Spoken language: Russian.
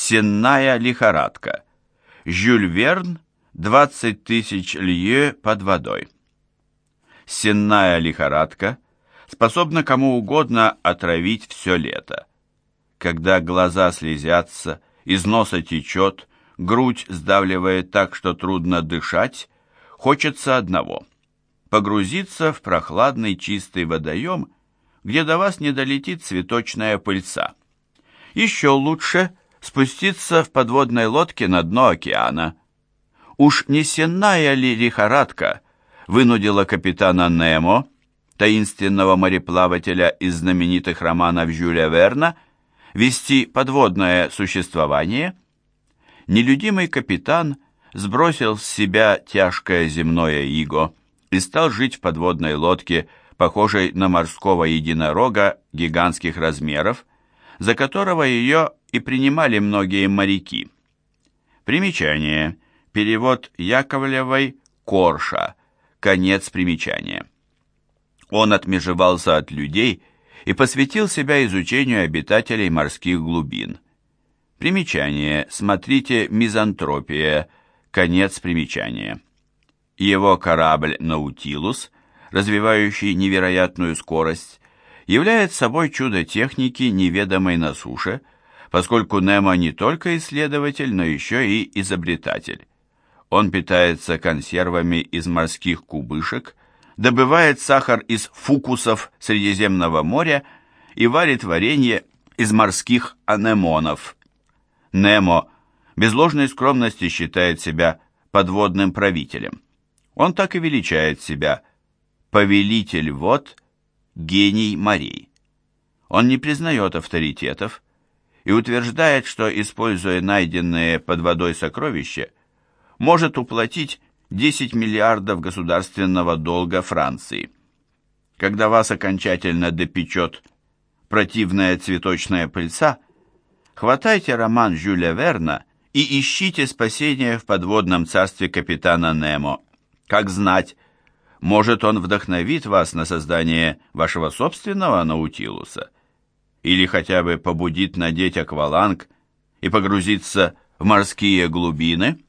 Сенная лихорадка. Жюль Верн. 20 тысяч лье под водой. Сенная лихорадка способна кому угодно отравить все лето. Когда глаза слезятся, из носа течет, грудь сдавливает так, что трудно дышать, хочется одного – погрузиться в прохладный чистый водоем, где до вас не долетит цветочная пыльца. Еще лучше спуститься в подводной лодке на дно океана. Уж не сенная ли лихорадка вынудила капитана Немо, таинственного мореплавателя из знаменитых романов Жюля Верна, вести подводное существование? Нелюдимый капитан сбросил с себя тяжкое земное иго и стал жить в подводной лодке, похожей на морского единорога гигантских размеров, за которого ее и принимали многие моряки. Примечание. Перевод Яковлевой «Корша». Конец примечания. Он отмежевался от людей и посвятил себя изучению обитателей морских глубин. Примечание. Смотрите «Мизантропия». Конец примечания. Его корабль «Наутилус», развивающий невероятную скорость, является собой чудо техники, неведомой на суше, поскольку Немо не только исследователь, но еще и изобретатель. Он питается консервами из морских кубышек, добывает сахар из фукусов Средиземного моря и варит варенье из морских анемонов. Немо без ложной скромности считает себя подводным правителем. Он так и величает себя «повелитель вод», «гений морей». Он не признает авторитетов и утверждает, что, используя найденные под водой сокровища, может уплатить 10 миллиардов государственного долга Франции. Когда вас окончательно допечет противная цветочная пыльца, хватайте роман Жюля Верна и ищите спасения в подводном царстве капитана Немо. Как знать, может он вдохновит вас на создание вашего собственного Наутилуса? Или хотя бы побудит надеть акваланг и погрузиться в морские глубины –